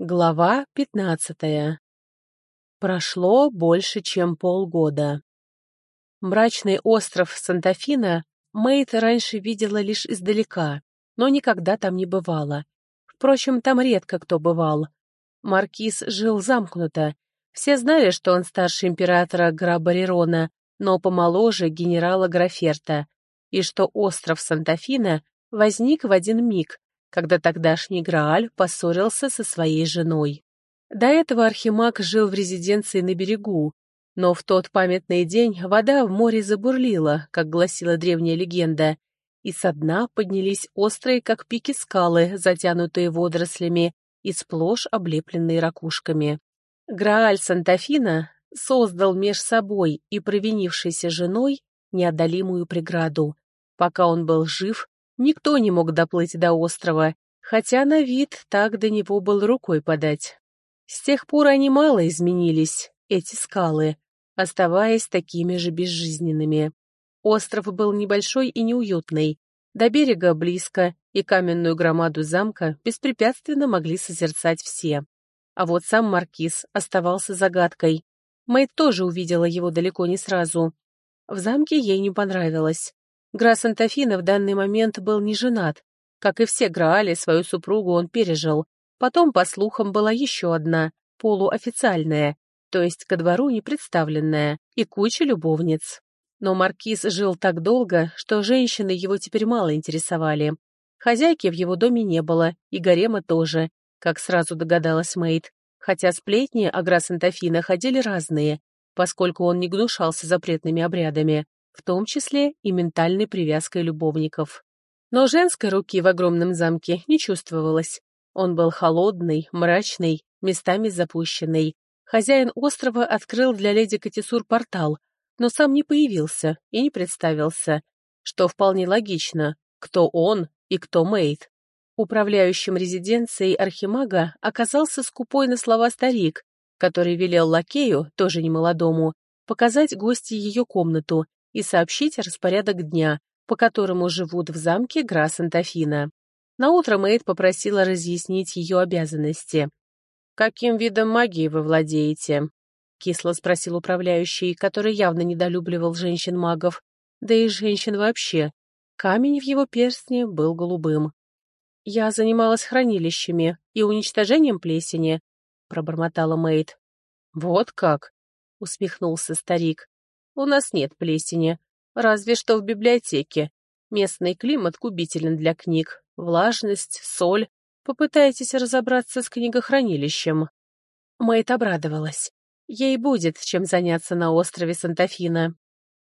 Глава пятнадцатая. Прошло больше, чем полгода. Мрачный остров Сантафина Мэйд раньше видела лишь издалека, но никогда там не бывала. Впрочем, там редко кто бывал. Маркиз жил замкнуто. Все знали, что он старше императора Грабарирона, но помоложе генерала Граферта, и что остров Сантафина возник в один миг, когда тогдашний Грааль поссорился со своей женой. До этого Архимаг жил в резиденции на берегу, но в тот памятный день вода в море забурлила, как гласила древняя легенда, и со дна поднялись острые, как пики скалы, затянутые водорослями и сплошь облепленные ракушками. Грааль Сантафина создал меж собой и провинившейся женой неодолимую преграду. Пока он был жив, Никто не мог доплыть до острова, хотя на вид так до него был рукой подать. С тех пор они мало изменились, эти скалы, оставаясь такими же безжизненными. Остров был небольшой и неуютный, до берега близко, и каменную громаду замка беспрепятственно могли созерцать все. А вот сам маркиз оставался загадкой. Мэйд тоже увидела его далеко не сразу. В замке ей не понравилось. Гра Сантафина в данный момент был не женат. Как и все Граали, свою супругу он пережил. Потом, по слухам, была еще одна, полуофициальная, то есть ко двору не представленная, и куча любовниц. Но маркиз жил так долго, что женщины его теперь мало интересовали. Хозяйки в его доме не было, и гарема тоже, как сразу догадалась Мэйд. Хотя сплетни о Гра Сантафина ходили разные, поскольку он не гнушался запретными обрядами в том числе и ментальной привязкой любовников. Но женской руки в огромном замке не чувствовалось. Он был холодный, мрачный, местами запущенный. Хозяин острова открыл для леди Катисур портал, но сам не появился и не представился, что вполне логично, кто он и кто Мэйд. Управляющим резиденцией Архимага оказался скупой на слова старик, который велел лакею, тоже немолодому, показать гости ее комнату и сообщить распорядок дня, по которому живут в замке Гра Сантафина. Наутро Мэйд попросила разъяснить ее обязанности. «Каким видом магии вы владеете?» — кисло спросил управляющий, который явно недолюбливал женщин-магов, да и женщин вообще. Камень в его перстне был голубым. «Я занималась хранилищами и уничтожением плесени», — пробормотала Мэйд. «Вот как!» — усмехнулся старик. У нас нет плесени, разве что в библиотеке. Местный климат губителен для книг. Влажность, соль. Попытайтесь разобраться с книгохранилищем. Мэйд обрадовалась. Ей будет чем заняться на острове Сантафина.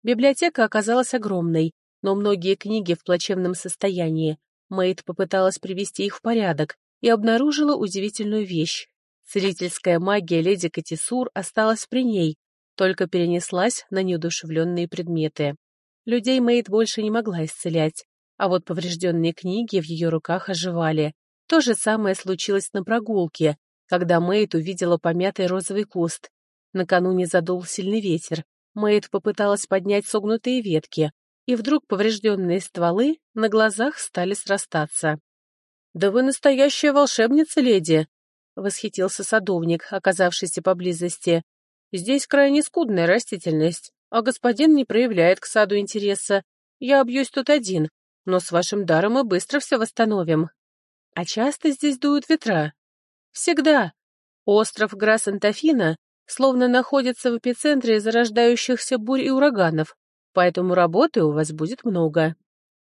Библиотека оказалась огромной, но многие книги в плачевном состоянии. Мэйд попыталась привести их в порядок и обнаружила удивительную вещь. Целительская магия леди Катисур осталась при ней, только перенеслась на неудушевленные предметы. Людей Мэйд больше не могла исцелять, а вот поврежденные книги в ее руках оживали. То же самое случилось на прогулке, когда Мэйд увидела помятый розовый куст. Накануне задул сильный ветер. Мэйд попыталась поднять согнутые ветки, и вдруг поврежденные стволы на глазах стали срастаться. «Да вы настоящая волшебница, леди!» — восхитился садовник, оказавшийся поблизости. Здесь крайне скудная растительность, а господин не проявляет к саду интереса. Я обьюсь тут один, но с вашим даром мы быстро все восстановим. А часто здесь дуют ветра? Всегда. Остров Гра-Сантафина словно находится в эпицентре зарождающихся бурь и ураганов, поэтому работы у вас будет много.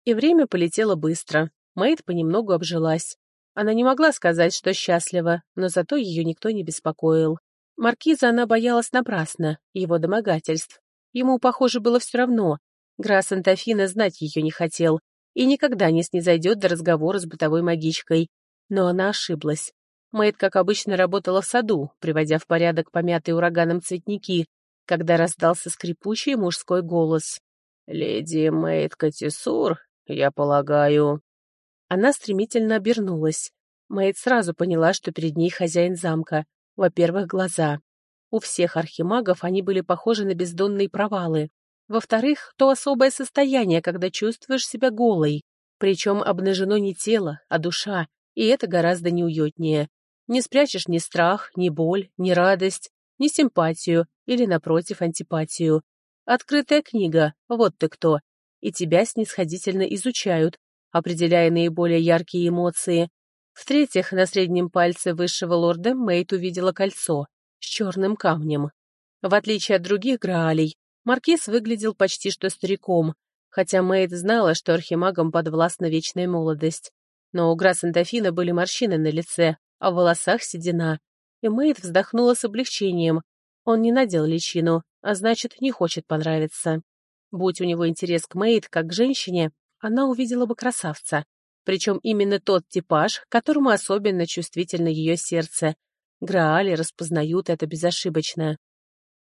И время полетело быстро. Мэйд понемногу обжилась. Она не могла сказать, что счастлива, но зато ее никто не беспокоил. Маркиза она боялась напрасно, его домогательств. Ему, похоже, было все равно. Грас Антофина знать ее не хотел и никогда не снизойдет до разговора с бытовой магичкой. Но она ошиблась. Мэйд, как обычно, работала в саду, приводя в порядок помятые ураганом цветники, когда раздался скрипучий мужской голос. «Леди Мэйд Катисур, я полагаю...» Она стремительно обернулась. Мэйд сразу поняла, что перед ней хозяин замка, во-первых, глаза. У всех архимагов они были похожи на бездонные провалы. Во-вторых, то особое состояние, когда чувствуешь себя голой. Причем обнажено не тело, а душа, и это гораздо неуютнее. Не спрячешь ни страх, ни боль, ни радость, ни симпатию или, напротив, антипатию. Открытая книга, вот ты кто, и тебя снисходительно изучают, определяя наиболее яркие эмоции. В-третьих, на среднем пальце высшего лорда Мэйд увидела кольцо с черным камнем. В отличие от других Граалей, Маркиз выглядел почти что стариком, хотя Мэйд знала, что архимагам подвластна вечная молодость. Но у Грасс-Эндофина были морщины на лице, а в волосах седина. И Мэйд вздохнула с облегчением. Он не надел личину, а значит, не хочет понравиться. Будь у него интерес к Мэйд как к женщине, она увидела бы красавца. Причем именно тот типаж, которому особенно чувствительно ее сердце. Граали распознают это безошибочно.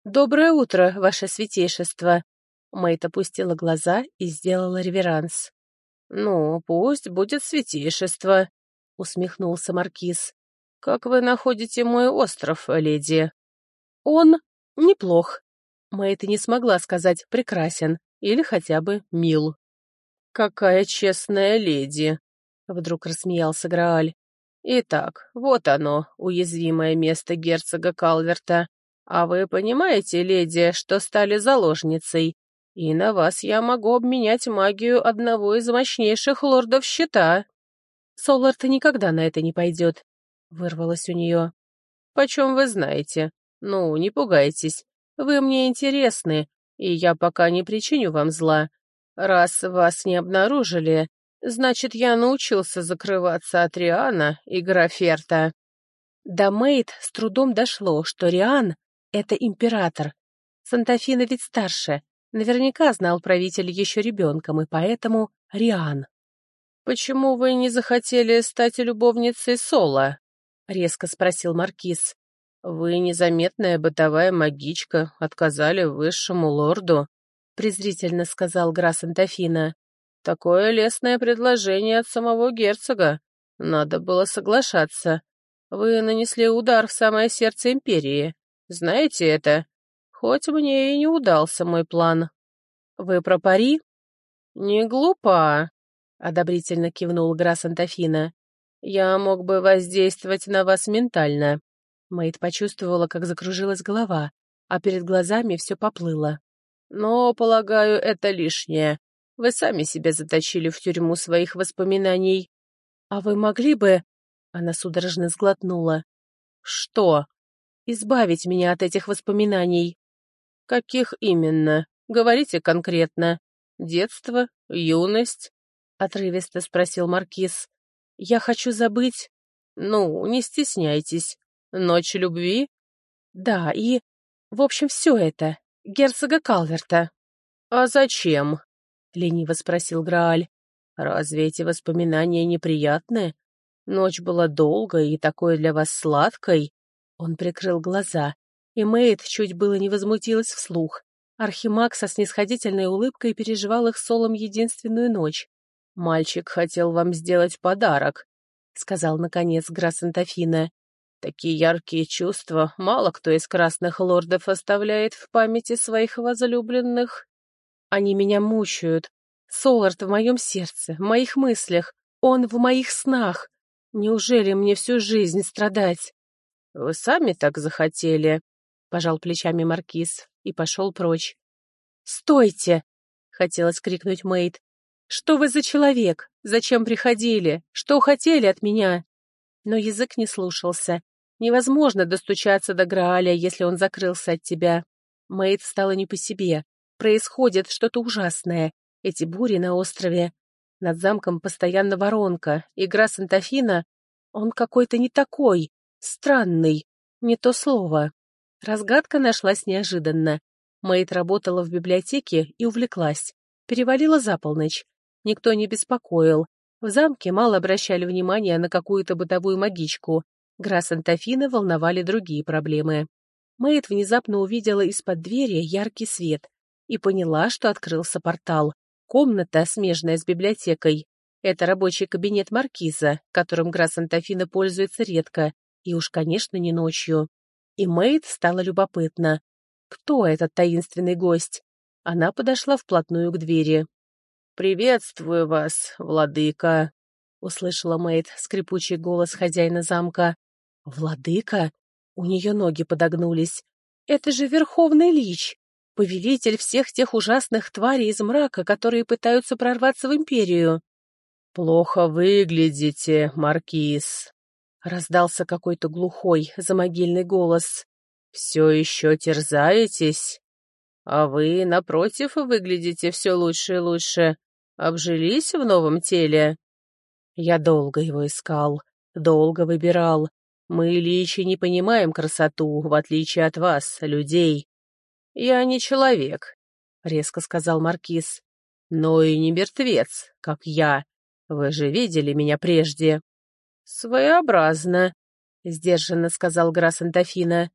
«Доброе утро, ваше святейшество!» Мэйд опустила глаза и сделала реверанс. «Ну, пусть будет святейшество», — усмехнулся Маркиз. «Как вы находите мой остров, леди?» «Он неплох». Мэйд не смогла сказать «прекрасен» или хотя бы «мил». «Какая честная леди!» — вдруг рассмеялся Грааль. «Итак, вот оно, уязвимое место герцога Калверта. А вы понимаете, леди, что стали заложницей, и на вас я могу обменять магию одного из мощнейших лордов щита». «Солард никогда на это не пойдет», — вырвалось у нее. «Почем вы знаете? Ну, не пугайтесь. Вы мне интересны, и я пока не причиню вам зла. Раз вас не обнаружили, значит, я научился закрываться от Риана и Граферта». До Мэйд с трудом дошло, что Риан — это император. Сантафина ведь старше, наверняка знал правитель еще ребенком, и поэтому Риан. «Почему вы не захотели стать любовницей Сола?» — резко спросил Маркиз. «Вы незаметная бытовая магичка, отказали высшему лорду», — презрительно сказал Грас Антофина. «Такое лестное предложение от самого герцога. Надо было соглашаться. Вы нанесли удар в самое сердце империи. Знаете это? Хоть мне и не удался мой план». «Вы про пари?» «Не глупа», — одобрительно кивнул Грас Антофина. «Я мог бы воздействовать на вас ментально. Мэйд почувствовала, как закружилась голова, а перед глазами все поплыло. «Но, полагаю, это лишнее. Вы сами себя заточили в тюрьму своих воспоминаний. А вы могли бы...» Она судорожно сглотнула. «Что?» «Избавить меня от этих воспоминаний». «Каких именно? Говорите конкретно. Детство? Юность?» — отрывисто спросил Маркиз. «Я хочу забыть...» «Ну, не стесняйтесь. Ночь любви? Да, и... В общем, все это. Герцога Калверта. А зачем? Лениво спросил Грааль. Разве эти воспоминания неприятны? Ночь была долгой и такой для вас сладкой. Он прикрыл глаза, и Мэйд чуть было не возмутилась вслух. Архимаг со снисходительной улыбкой переживал их солом единственную ночь. «Мальчик хотел вам сделать подарок», — сказал, наконец, Грасантофина. Такие яркие чувства мало кто из красных лордов оставляет в памяти своих возлюбленных. Они меня мучают. Солард в моем сердце, в моих мыслях, он в моих снах. Неужели мне всю жизнь страдать? — Вы сами так захотели, — пожал плечами маркиз и пошел прочь. — Стойте! — хотелось крикнуть Мэйд. — Что вы за человек? Зачем приходили? Что хотели от меня? Но язык не слушался. Невозможно достучаться до Грааля, если он закрылся от тебя. Мэйд стала не по себе. Происходит что-то ужасное. Эти бури на острове. Над замком постоянно воронка. Игра Сантафина. Он какой-то не такой. Странный. Не то слово. Разгадка нашлась неожиданно. Мэйд работала в библиотеке и увлеклась. Перевалила за полночь. Никто не беспокоил. В замке мало обращали внимания на какую-то бытовую магичку. Грасс Антофина волновали другие проблемы. Мэйд внезапно увидела из-под двери яркий свет и поняла, что открылся портал. Комната, смежная с библиотекой. Это рабочий кабинет маркиза, которым Грасс Антофина пользуется редко, и уж, конечно, не ночью. И Мэйд стала любопытна. Кто этот таинственный гость? Она подошла вплотную к двери. «Приветствую вас, владыка!» — услышала Мэйд скрипучий голос хозяина замка. Владыка? У нее ноги подогнулись. Это же Верховный Лич, повелитель всех тех ужасных тварей из мрака, которые пытаются прорваться в Империю. «Плохо выглядите, Маркиз», — раздался какой-то глухой, замогильный голос. «Все еще терзаетесь? А вы, напротив, выглядите все лучше и лучше. Обжились в новом теле?» Я долго его искал, долго выбирал. Мы, личи, не понимаем красоту, в отличие от вас, людей. «Я не человек», — резко сказал Маркиз. «Но и не мертвец, как я. Вы же видели меня прежде». «Своеобразно», — сдержанно сказал Грас Антофина.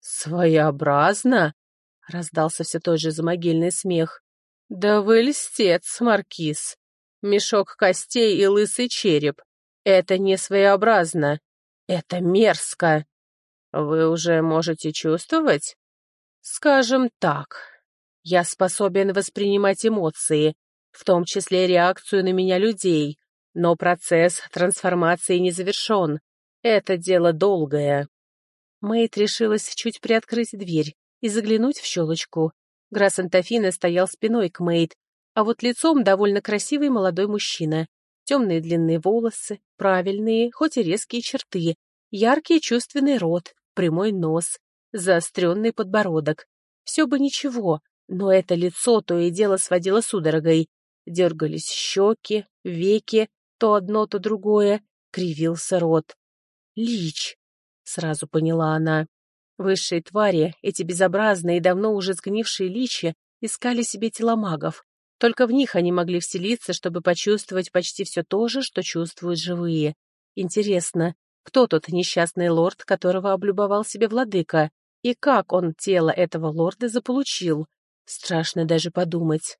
«Своеобразно?» — раздался все тот же замогильный смех. «Да вы льстец, Маркиз. Мешок костей и лысый череп. Это не своеобразно. Это мерзко. Вы уже можете чувствовать?» «Скажем так, я способен воспринимать эмоции, в том числе реакцию на меня людей, но процесс трансформации не завершен. Это дело долгое». Мэйд решилась чуть приоткрыть дверь и заглянуть в щелочку. Грасс Антофина стоял спиной к Мэйд, а вот лицом довольно красивый молодой мужчина. Темные длинные волосы, правильные, хоть и резкие черты, яркий чувственный рот, прямой нос, заостренный подбородок. Все бы ничего, но это лицо то и дело сводило судорогой. Дергались щеки, веки, то одно, то другое, кривился рот. «Лич!» — сразу поняла она. Высшие твари, эти безобразные и давно уже сгнившие личи, искали себе тела магов. Только в них они могли вселиться, чтобы почувствовать почти все то же, что чувствуют живые. Интересно, кто тот несчастный лорд, которого облюбовал себе владыка? И как он тело этого лорда заполучил? Страшно даже подумать.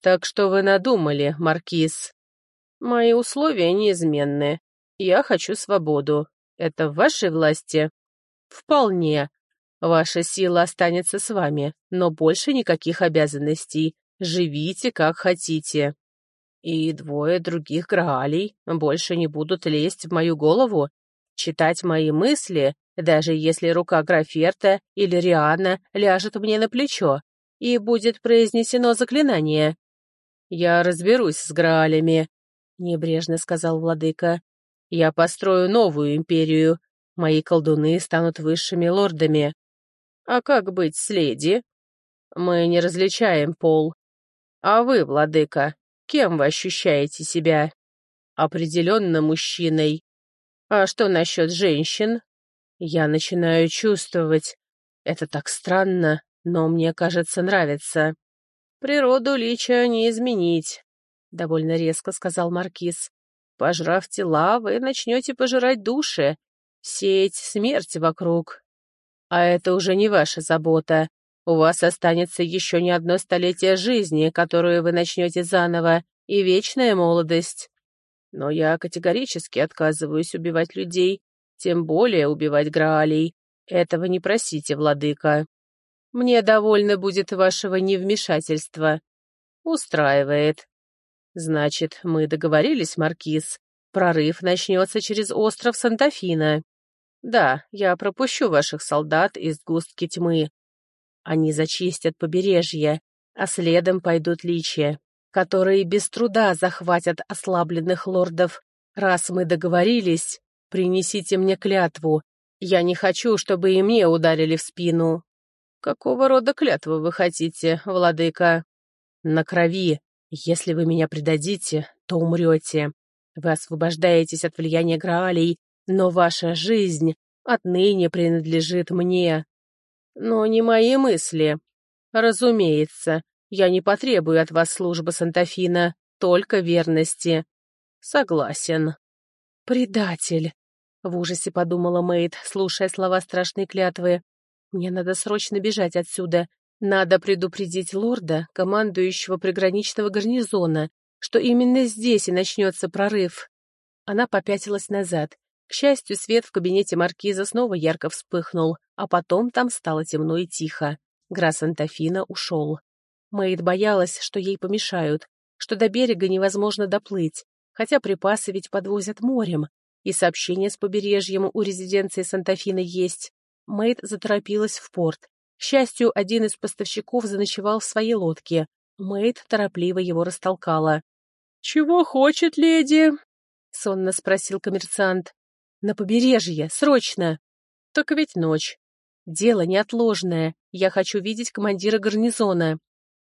«Так что вы надумали, Маркиз?» «Мои условия неизменны. Я хочу свободу. Это в вашей власти?» «Вполне. Ваша сила останется с вами, но больше никаких обязанностей. Живите, как хотите. И двое других Граалей больше не будут лезть в мою голову, читать мои мысли, даже если рука Граферта или Риана ляжет мне на плечо, и будет произнесено заклинание. «Я разберусь с Граалями», — небрежно сказал владыка. «Я построю новую империю, Мои колдуны станут высшими лордами. А как быть с леди? Мы не различаем пол. А вы, владыка, кем вы ощущаете себя? Определенно мужчиной. А что насчет женщин? Я начинаю чувствовать. Это так странно, но мне кажется, нравится. Природу лича не изменить, — довольно резко сказал Маркиз. Пожрав тела, вы начнете пожирать души, сеять смерть вокруг. А это уже не ваша забота. У вас останется еще не одно столетие жизни, которую вы начнете заново, и вечная молодость. Но я категорически отказываюсь убивать людей, тем более убивать Граалей. Этого не просите, владыка. Мне довольно будет вашего невмешательства. Устраивает. Значит, мы договорились, Маркиз. Прорыв начнется через остров Сантафина. Да, я пропущу ваших солдат из густки тьмы. Они зачистят побережье, а следом пойдут личия, которые без труда захватят ослабленных лордов. Раз мы договорились, принесите мне клятву. Я не хочу, чтобы и мне ударили в спину. Какого рода клятву вы хотите, владыка? На крови. Если вы меня предадите, то умрете. Вы освобождаетесь от влияния Граалей но ваша жизнь отныне принадлежит мне. Но не мои мысли. Разумеется, я не потребую от вас службы Сантафина, только верности. Согласен. Предатель, в ужасе подумала Мэйд, слушая слова страшной клятвы. Мне надо срочно бежать отсюда. Надо предупредить лорда, командующего приграничного гарнизона, что именно здесь и начнется прорыв. Она попятилась назад, к счастью, свет в кабинете маркиза снова ярко вспыхнул, а потом там стало темно и тихо. Грас Антофина ушел. Мэйд боялась, что ей помешают, что до берега невозможно доплыть, хотя припасы ведь подвозят морем. И сообщение с побережьем у резиденции Сантафина есть. Мэйд заторопилась в порт. К счастью, один из поставщиков заночевал в своей лодке. Мэйд торопливо его растолкала. «Чего хочет леди?» — сонно спросил коммерсант. «На побережье, срочно!» «Так ведь ночь. Дело неотложное. Я хочу видеть командира гарнизона».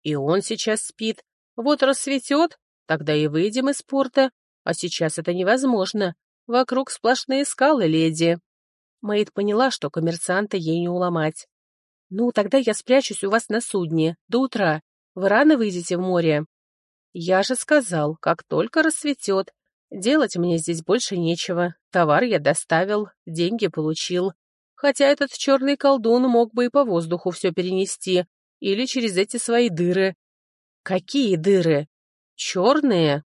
«И он сейчас спит. Вот рассветет, тогда и выйдем из порта. А сейчас это невозможно. Вокруг сплошные скалы, леди». Мэйд поняла, что коммерсанта ей не уломать. «Ну, тогда я спрячусь у вас на судне. До утра. Вы рано выйдете в море?» «Я же сказал, как только рассветет. Делать мне здесь больше нечего. Товар я доставил, деньги получил. Хотя этот черный колдун мог бы и по воздуху все перенести. Или через эти свои дыры». «Какие дыры?» «Черные?»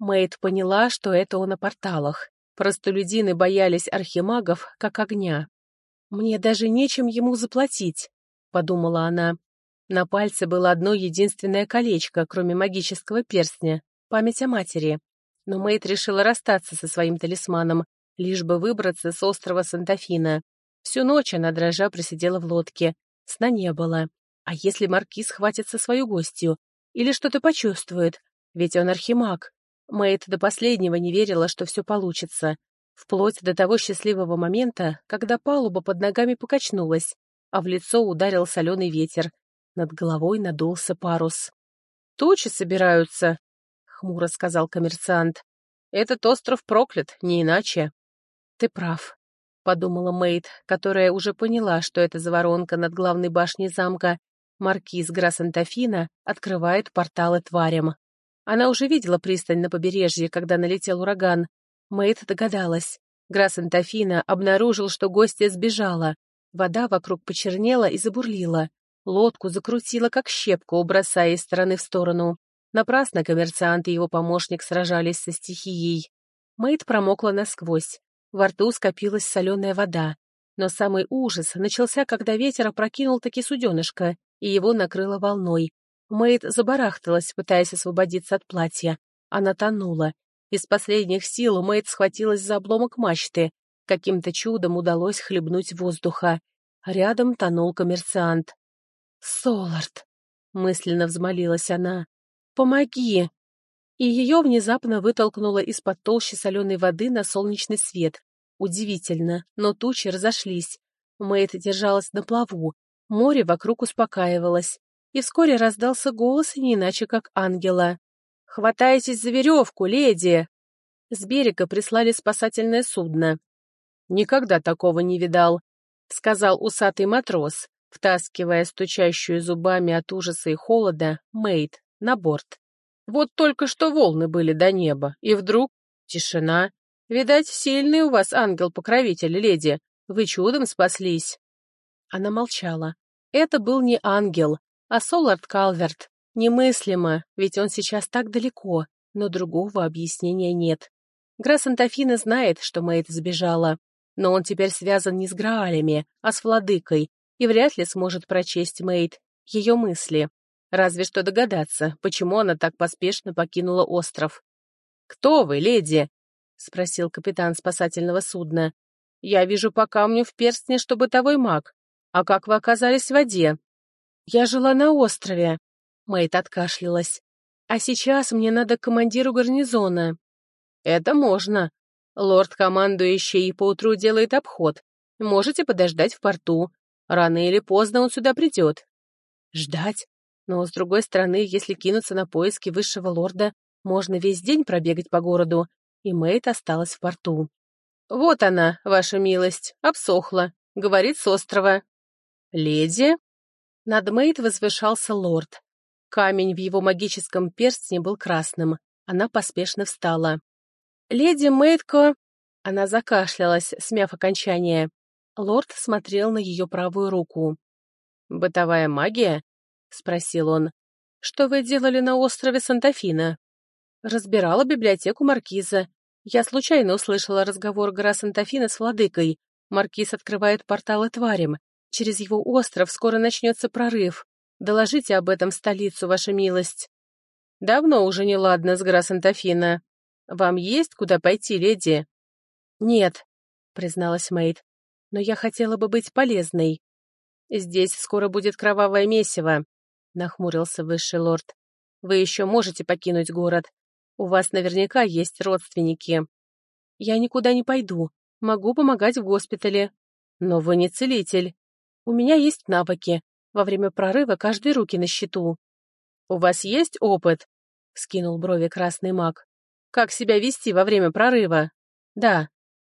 Мэйд поняла, что это он о порталах. Простолюдины боялись архимагов, как огня. «Мне даже нечем ему заплатить», — подумала она. На пальце было одно единственное колечко, кроме магического перстня — память о матери. Но Мэйд решила расстаться со своим талисманом, лишь бы выбраться с острова Сантафина. Всю ночь она дрожа просидела в лодке. Сна не было. А если маркиз хватится свою гостью? Или что-то почувствует? Ведь он архимаг. Мэйд до последнего не верила, что все получится. Вплоть до того счастливого момента, когда палуба под ногами покачнулась, а в лицо ударил соленый ветер. Над головой надулся парус. «Тучи собираются», — хмуро сказал коммерсант. «Этот остров проклят, не иначе». «Ты прав», — подумала Мэйд, которая уже поняла, что эта заворонка над главной башней замка. Маркиз Грасантофина открывает порталы тварям. Она уже видела пристань на побережье, когда налетел ураган. Мэйд догадалась. Грасс-Антофина обнаружил, что гостья сбежала. Вода вокруг почернела и забурлила. Лодку закрутила, как щепку, бросая из стороны в сторону. Напрасно коммерсант и его помощник сражались со стихией. Мэйд промокла насквозь. Во рту скопилась соленая вода. Но самый ужас начался, когда ветер опрокинул таки суденышко, и его накрыло волной. Мэйд забарахталась, пытаясь освободиться от платья. Она тонула. Из последних сил Мэйд схватилась за обломок мачты. Каким-то чудом удалось хлебнуть воздуха. Рядом тонул коммерсант. «Солард!» — мысленно взмолилась она. «Помоги!» И ее внезапно вытолкнуло из-под толщи соленой воды на солнечный свет. Удивительно, но тучи разошлись. Мэйд держалась на плаву. Море вокруг успокаивалось и вскоре раздался голос не иначе, как ангела. «Хватайтесь за веревку, леди!» С берега прислали спасательное судно. «Никогда такого не видал», — сказал усатый матрос, втаскивая стучащую зубами от ужаса и холода Мейд на борт. «Вот только что волны были до неба, и вдруг тишина. Видать, сильный у вас ангел-покровитель, леди. Вы чудом спаслись». Она молчала. Это был не ангел, а Солард Калверт немыслимо, ведь он сейчас так далеко, но другого объяснения нет. Грасс Антофина знает, что Мэйд сбежала, но он теперь связан не с Граалями, а с владыкой, и вряд ли сможет прочесть Мэйд ее мысли. Разве что догадаться, почему она так поспешно покинула остров. «Кто вы, леди?» — спросил капитан спасательного судна. «Я вижу по камню в перстне, что бытовой маг. А как вы оказались в воде?» «Я жила на острове», — Мэйд откашлялась. «А сейчас мне надо к командиру гарнизона». «Это можно. Лорд-командующий поутру делает обход. Можете подождать в порту. Рано или поздно он сюда придет». «Ждать? Но, с другой стороны, если кинуться на поиски высшего лорда, можно весь день пробегать по городу, и Мэйд осталась в порту. «Вот она, ваша милость, обсохла», — говорит с острова. «Леди?» Над Мэйд возвышался лорд. Камень в его магическом перстне был красным. Она поспешно встала. «Леди Мэйдко...» Она закашлялась, смяв окончание. Лорд смотрел на ее правую руку. «Бытовая магия?» — спросил он. «Что вы делали на острове Сантафина?» «Разбирала библиотеку Маркиза. Я случайно услышала разговор гора Сантафина с владыкой. Маркиз открывает порталы тварям. Через его остров скоро начнется прорыв. Доложите об этом в столицу, ваша милость. Давно уже не ладно с Грасантофина. Вам есть куда пойти, леди? «Нет», — призналась Мэйд, — «но я хотела бы быть полезной». «Здесь скоро будет кровавое месиво», — нахмурился высший лорд. «Вы еще можете покинуть город. У вас наверняка есть родственники». «Я никуда не пойду. Могу помогать в госпитале». «Но вы не целитель». «У меня есть навыки. Во время прорыва каждой руки на счету». «У вас есть опыт?» — скинул брови красный маг. «Как себя вести во время прорыва?» «Да».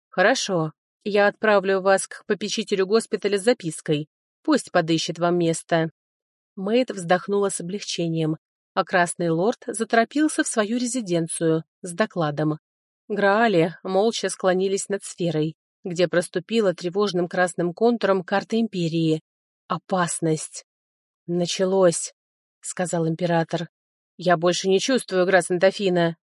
«Хорошо. Я отправлю вас к попечителю госпиталя с запиской. Пусть подыщет вам место». Мэйд вздохнула с облегчением, а Красный Лорд заторопился в свою резиденцию с докладом. Граали молча склонились над сферой, где проступила тревожным красным контуром карта Империи. Опасность. «Началось», — сказал император. «Я больше не чувствую Гра Сантафина».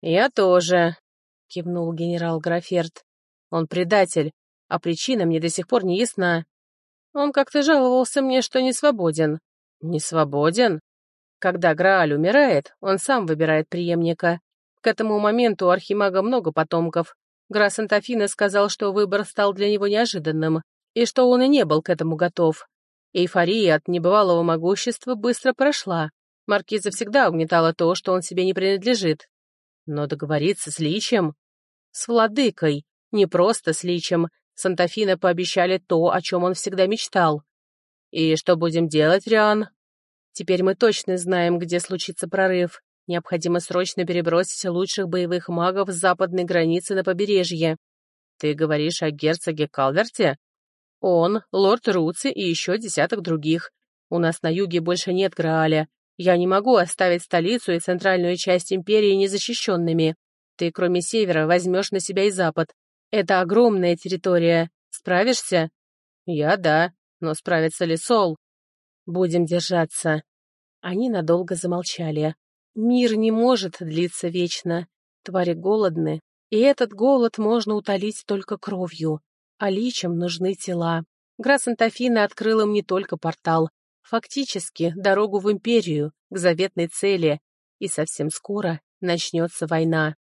«Я тоже», — кивнул генерал Граферт. «Он предатель, а причина мне до сих пор не ясна. Он как-то жаловался мне, что не свободен». «Не свободен?» Когда Грааль умирает, он сам выбирает преемника. К этому моменту у Архимага много потомков. Гра Сантафина сказал, что выбор стал для него неожиданным, и что он и не был к этому готов. Эйфория от небывалого могущества быстро прошла. Маркиза всегда угнетала то, что он себе не принадлежит. Но договориться с Личем? С владыкой, не просто с Личем. Сантафина пообещали то, о чем он всегда мечтал. «И что будем делать, Риан?» «Теперь мы точно знаем, где случится прорыв. Необходимо срочно перебросить лучших боевых магов с западной границы на побережье». «Ты говоришь о герцоге Калверте?» «Он, лорд Руци и еще десяток других. У нас на юге больше нет Грааля. Я не могу оставить столицу и центральную часть империи незащищенными. Ты, кроме севера, возьмешь на себя и запад. Это огромная территория. Справишься? Я да, но справится ли Сол? Будем держаться. Они надолго замолчали. Мир не может длиться вечно. Твари голодны, и этот голод можно утолить только кровью. А личам нужны тела. Грас Антофина открыл им не только портал, Фактически дорогу в империю, к заветной цели, и совсем скоро начнется война.